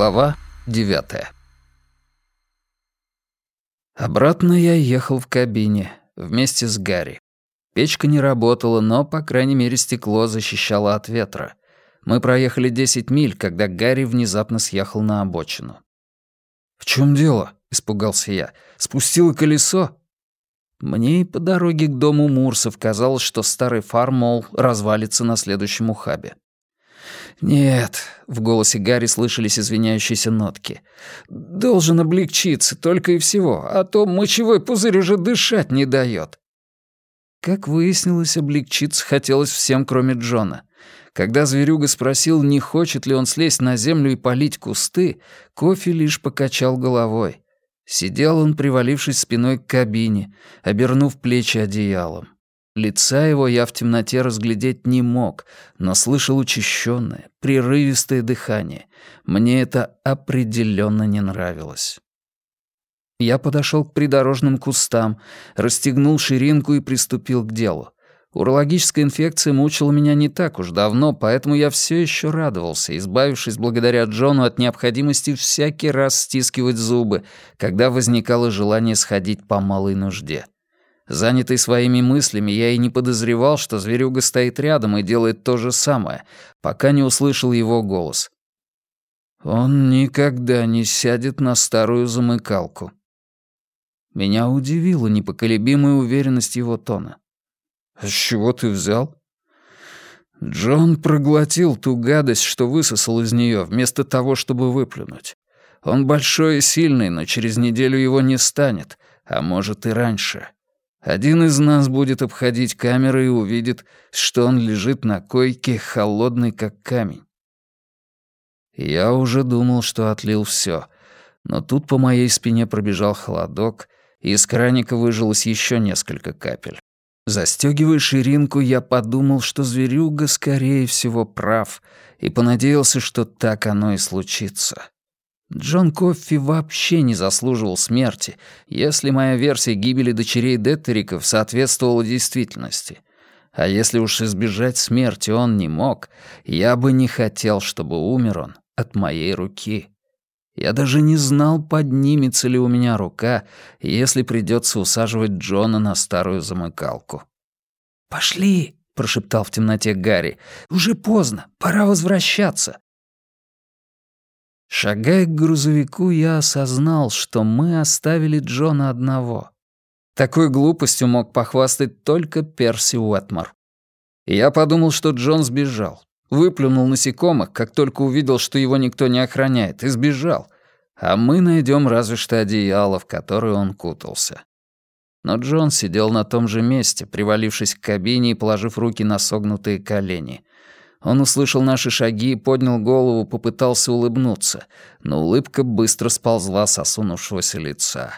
Глава девятая. Обратно я ехал в кабине вместе с Гарри. Печка не работала, но, по крайней мере, стекло защищало от ветра. Мы проехали 10 миль, когда Гарри внезапно съехал на обочину. «В чем дело?» — испугался я. «Спустило колесо?» Мне и по дороге к дому Мурсов казалось, что старый фармол развалится на следующем ухабе. «Нет», — в голосе Гарри слышались извиняющиеся нотки. «Должен облегчиться, только и всего, а то мочевой пузырь уже дышать не дает». Как выяснилось, облегчиться хотелось всем, кроме Джона. Когда зверюга спросил, не хочет ли он слезть на землю и полить кусты, кофе лишь покачал головой. Сидел он, привалившись спиной к кабине, обернув плечи одеялом. Лица его я в темноте разглядеть не мог, но слышал учащенное, прерывистое дыхание. Мне это определенно не нравилось. Я подошел к придорожным кустам, расстегнул ширинку и приступил к делу. Урологическая инфекция мучила меня не так уж давно, поэтому я все еще радовался, избавившись благодаря Джону от необходимости всякий раз стискивать зубы, когда возникало желание сходить по малой нужде. Занятый своими мыслями, я и не подозревал, что зверюга стоит рядом и делает то же самое, пока не услышал его голос. «Он никогда не сядет на старую замыкалку». Меня удивила непоколебимая уверенность его тона. «С чего ты взял?» Джон проглотил ту гадость, что высосал из нее, вместо того, чтобы выплюнуть. Он большой и сильный, но через неделю его не станет, а может и раньше. Один из нас будет обходить камеры и увидит, что он лежит на койке, холодный как камень. Я уже думал, что отлил все, но тут по моей спине пробежал холодок, и из краника выжилось еще несколько капель. Застегивая ширинку, я подумал, что зверюга, скорее всего, прав, и понадеялся, что так оно и случится. Джон Коффи вообще не заслуживал смерти, если моя версия гибели дочерей Деттериков соответствовала действительности. А если уж избежать смерти он не мог, я бы не хотел, чтобы умер он от моей руки. Я даже не знал, поднимется ли у меня рука, если придется усаживать Джона на старую замыкалку. «Пошли!» — прошептал в темноте Гарри. «Уже поздно, пора возвращаться». Шагая к грузовику, я осознал, что мы оставили Джона одного. Такой глупостью мог похвастать только Перси Уэтмор. Я подумал, что Джон сбежал. Выплюнул насекомых, как только увидел, что его никто не охраняет, и сбежал. А мы найдем разве что одеяло, в которое он кутался. Но Джон сидел на том же месте, привалившись к кабине и положив руки на согнутые колени. Он услышал наши шаги поднял голову, попытался улыбнуться, но улыбка быстро сползла с осунувшегося лица.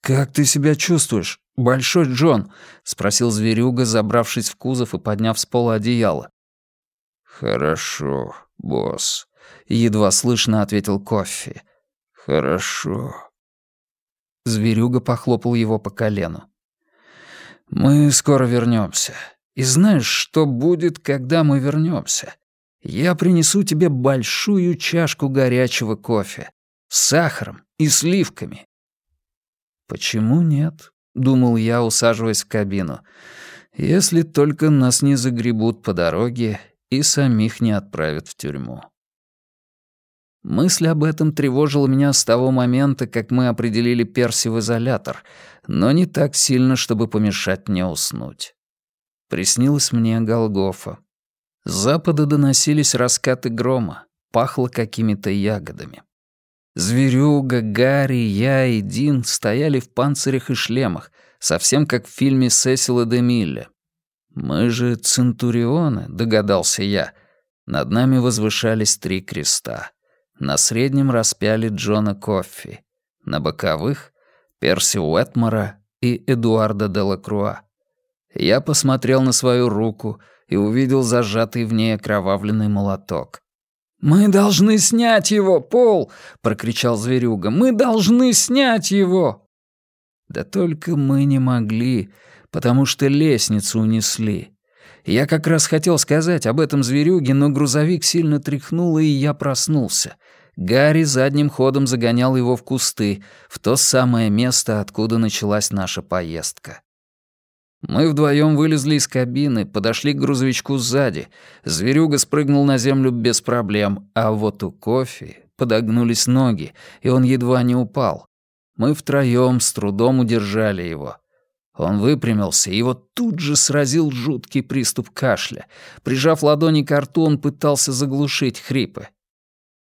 «Как ты себя чувствуешь, Большой Джон?» — спросил зверюга, забравшись в кузов и подняв с пола одеяло. «Хорошо, босс», — едва слышно ответил Кофи. «Хорошо». Зверюга похлопал его по колену. «Мы скоро вернемся. И знаешь, что будет, когда мы вернемся? Я принесу тебе большую чашку горячего кофе с сахаром и сливками. Почему нет? думал я, усаживаясь в кабину. Если только нас не загребут по дороге и самих не отправят в тюрьму. Мысль об этом тревожила меня с того момента, как мы определили Перси в изолятор, но не так сильно, чтобы помешать мне уснуть. Приснилась мне Голгофа. С запада доносились раскаты грома, пахло какими-то ягодами. Зверюга, Гарри, я и Дин стояли в панцирях и шлемах, совсем как в фильме Сесила де Милля. Мы же центурионы, догадался я. Над нами возвышались три креста. На среднем распяли Джона Коффи, на боковых — Перси Уэтмора и Эдуарда Делакруа. Я посмотрел на свою руку и увидел зажатый в ней окровавленный молоток. «Мы должны снять его, Пол!» — прокричал зверюга. «Мы должны снять его!» Да только мы не могли, потому что лестницу унесли. Я как раз хотел сказать об этом зверюге, но грузовик сильно тряхнул, и я проснулся. Гарри задним ходом загонял его в кусты, в то самое место, откуда началась наша поездка. Мы вдвоем вылезли из кабины, подошли к грузовичку сзади. Зверюга спрыгнул на землю без проблем, а вот у кофе подогнулись ноги, и он едва не упал. Мы втроем с трудом удержали его. Он выпрямился, и его тут же сразил жуткий приступ кашля. Прижав ладони к рту, он пытался заглушить хрипы.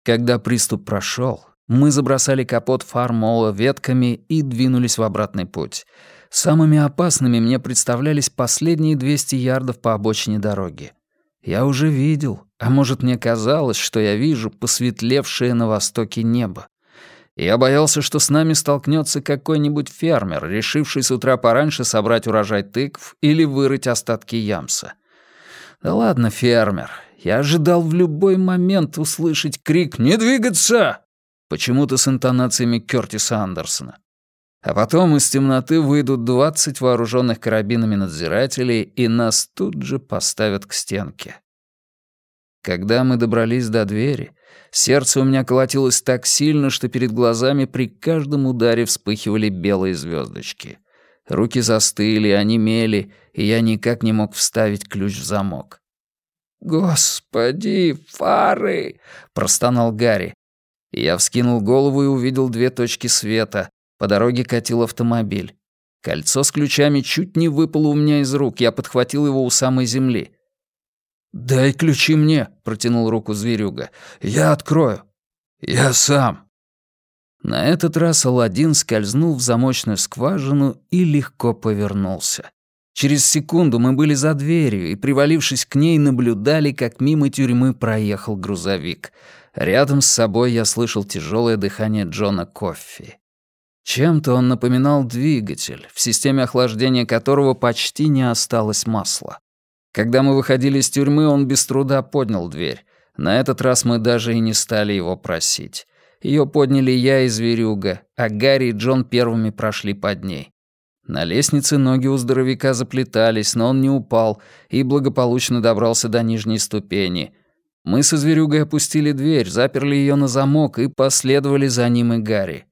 Когда приступ прошел, мы забросали капот фармола ветками и двинулись в обратный путь. Самыми опасными мне представлялись последние 200 ярдов по обочине дороги. Я уже видел, а может, мне казалось, что я вижу посветлевшее на востоке небо. Я боялся, что с нами столкнется какой-нибудь фермер, решивший с утра пораньше собрать урожай тыкв или вырыть остатки ямса. Да ладно, фермер. Я ожидал в любой момент услышать крик «Не двигаться!» Почему-то с интонациями Кёртиса Андерсона. А потом из темноты выйдут двадцать вооруженных карабинами надзирателей, и нас тут же поставят к стенке. Когда мы добрались до двери, сердце у меня колотилось так сильно, что перед глазами при каждом ударе вспыхивали белые звездочки. Руки застыли, онемели, и я никак не мог вставить ключ в замок. «Господи, фары!» — простонал Гарри. Я вскинул голову и увидел две точки света. По дороге катил автомобиль. Кольцо с ключами чуть не выпало у меня из рук, я подхватил его у самой земли. «Дай ключи мне», — протянул руку зверюга. «Я открою». «Я сам». На этот раз Аладдин скользнул в замочную скважину и легко повернулся. Через секунду мы были за дверью и, привалившись к ней, наблюдали, как мимо тюрьмы проехал грузовик. Рядом с собой я слышал тяжелое дыхание Джона Коффи. Чем-то он напоминал двигатель, в системе охлаждения которого почти не осталось масла. Когда мы выходили из тюрьмы, он без труда поднял дверь. На этот раз мы даже и не стали его просить. Ее подняли я и Зверюга, а Гарри и Джон первыми прошли под ней. На лестнице ноги у здоровяка заплетались, но он не упал и благополучно добрался до нижней ступени. Мы со Зверюгой опустили дверь, заперли ее на замок и последовали за ним и Гарри.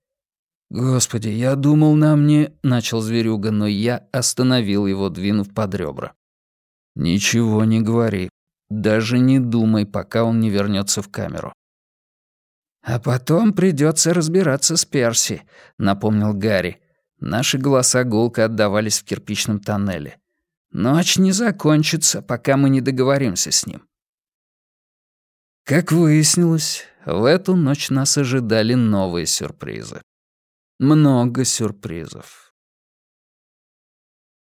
«Господи, я думал, нам не...» — начал Зверюга, но я остановил его, двинув под ребра. «Ничего не говори. Даже не думай, пока он не вернется в камеру». «А потом придется разбираться с Перси», — напомнил Гарри. Наши голоса гулко отдавались в кирпичном тоннеле. «Ночь не закончится, пока мы не договоримся с ним». Как выяснилось, в эту ночь нас ожидали новые сюрпризы. Много сюрпризов.